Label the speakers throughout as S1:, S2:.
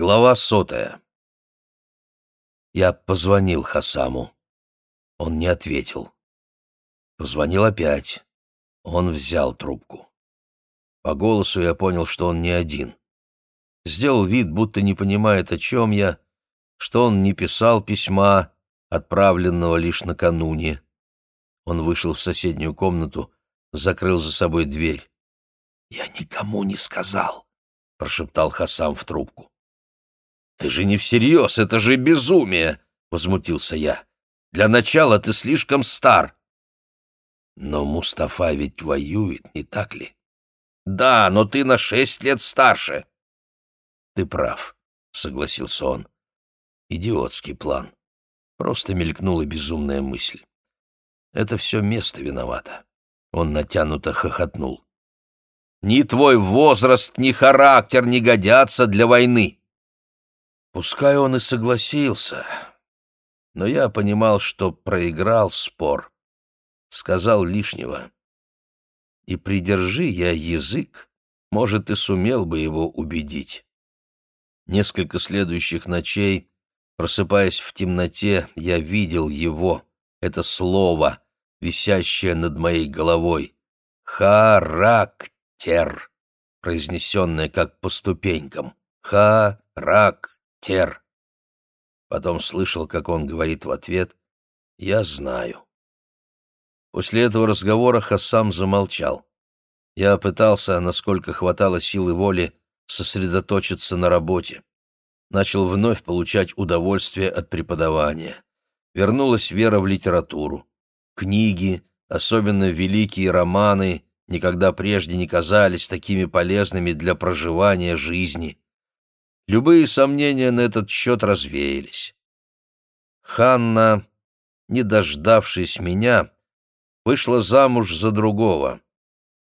S1: Глава сотая. Я позвонил Хасаму. Он не ответил. Позвонил опять. Он взял трубку. По голосу я понял, что он не один. Сделал вид, будто не понимает, о чем я, что он не писал письма, отправленного лишь накануне. Он вышел в соседнюю комнату, закрыл за собой дверь. «Я никому не сказал», — прошептал Хасам в трубку. «Ты же не всерьез, это же безумие!» — возмутился я. «Для начала ты слишком стар». «Но Мустафа ведь воюет, не так ли?» «Да, но ты на шесть лет старше». «Ты прав», — согласился он. «Идиотский план. Просто мелькнула безумная мысль. Это все место виновато». Он натянуто хохотнул. «Ни твой возраст, ни характер не годятся для войны. Пускай он и согласился, но я понимал, что проиграл спор, сказал лишнего. И придержи я язык, может, и сумел бы его убедить. Несколько следующих ночей, просыпаясь в темноте, я видел его, это слово, висящее над моей головой. «Характер», произнесенное как по ступенькам. «Характер» тер. Потом слышал, как он говорит в ответ «Я знаю». После этого разговора Хасам замолчал. Я пытался, насколько хватало силы воли, сосредоточиться на работе. Начал вновь получать удовольствие от преподавания. Вернулась вера в литературу. Книги, особенно великие романы, никогда прежде не казались такими полезными для проживания жизни. Любые сомнения на этот счет развеялись. Ханна, не дождавшись меня, вышла замуж за другого,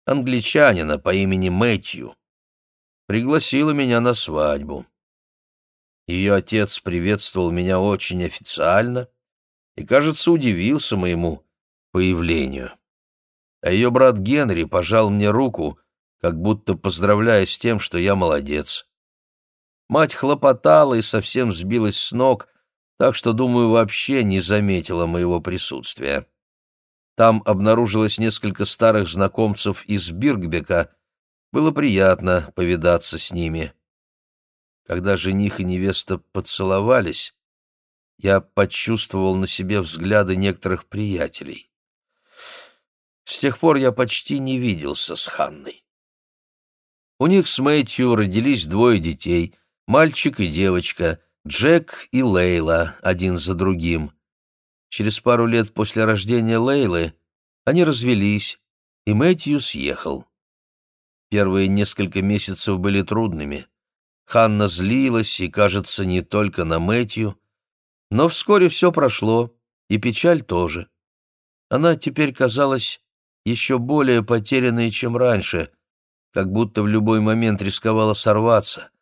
S1: англичанина по имени Мэтью. Пригласила меня на свадьбу. Ее отец приветствовал меня очень официально и, кажется, удивился моему появлению. А ее брат Генри пожал мне руку, как будто поздравляя с тем, что я молодец. Мать хлопотала и совсем сбилась с ног, так что, думаю, вообще не заметила моего присутствия. Там обнаружилось несколько старых знакомцев из Биргбека. Было приятно повидаться с ними. Когда жених и невеста поцеловались, я почувствовал на себе взгляды некоторых приятелей. С тех пор я почти не виделся с Ханной. У них с Мэтью родились двое детей, Мальчик и девочка, Джек и Лейла, один за другим. Через пару лет после рождения Лейлы они развелись, и Мэтью съехал. Первые несколько месяцев были трудными. Ханна злилась, и, кажется, не только на Мэтью, но вскоре все прошло, и печаль тоже. Она теперь казалась еще более потерянной, чем раньше, как будто в любой момент рисковала сорваться —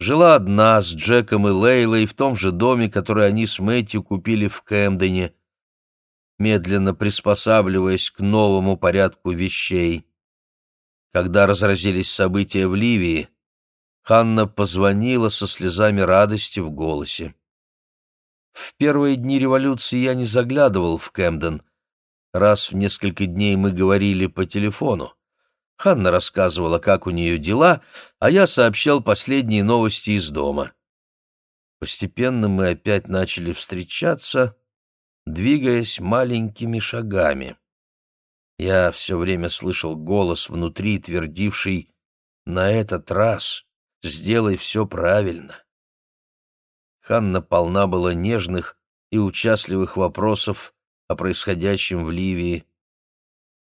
S1: Жила одна с Джеком и Лейлой в том же доме, который они с Мэтью купили в Кэмдене, медленно приспосабливаясь к новому порядку вещей. Когда разразились события в Ливии, Ханна позвонила со слезами радости в голосе. В первые дни революции я не заглядывал в Кэмден. Раз в несколько дней мы говорили по телефону. Ханна рассказывала, как у нее дела, а я сообщал последние новости из дома. Постепенно мы опять начали встречаться, двигаясь маленькими шагами. Я все время слышал голос внутри, твердивший «На этот раз сделай все правильно». Ханна полна была нежных и участливых вопросов о происходящем в Ливии.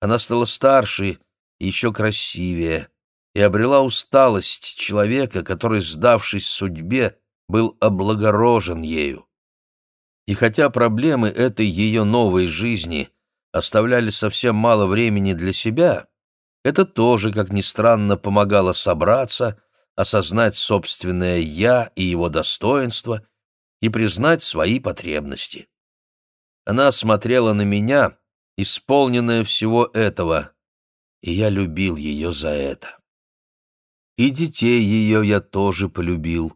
S1: Она стала старше еще красивее, и обрела усталость человека, который, сдавшись судьбе, был облагорожен ею. И хотя проблемы этой ее новой жизни оставляли совсем мало времени для себя, это тоже, как ни странно, помогало собраться, осознать собственное «я» и его достоинство и признать свои потребности. Она смотрела на меня, исполненная всего этого, и я любил ее за это. И детей ее я тоже полюбил.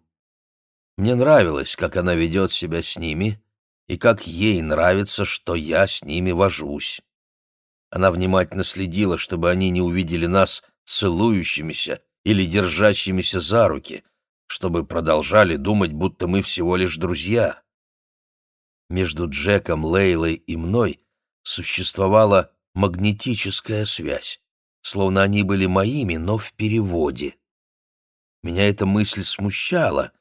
S1: Мне нравилось, как она ведет себя с ними, и как ей нравится, что я с ними вожусь. Она внимательно следила, чтобы они не увидели нас целующимися или держащимися за руки, чтобы продолжали думать, будто мы всего лишь друзья. Между Джеком, Лейлой и мной существовала магнетическая связь, словно они были моими, но в переводе. Меня эта мысль смущала,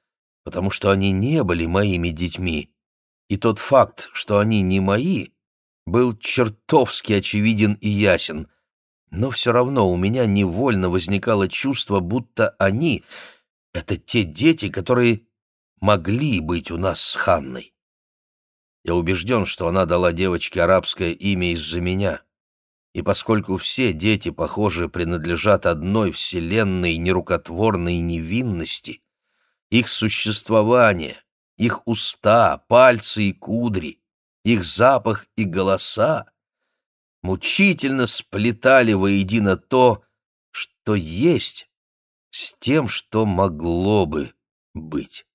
S1: потому что они не были моими детьми, и тот факт, что они не мои, был чертовски очевиден и ясен, но все равно у меня невольно возникало чувство, будто они — это те дети, которые могли быть у нас с Ханной. Я убежден, что она дала девочке арабское имя из-за меня. И поскольку все дети, похоже, принадлежат одной вселенной нерукотворной невинности, их существование, их уста, пальцы и кудри, их запах и голоса мучительно сплетали воедино то, что есть, с тем, что могло бы быть.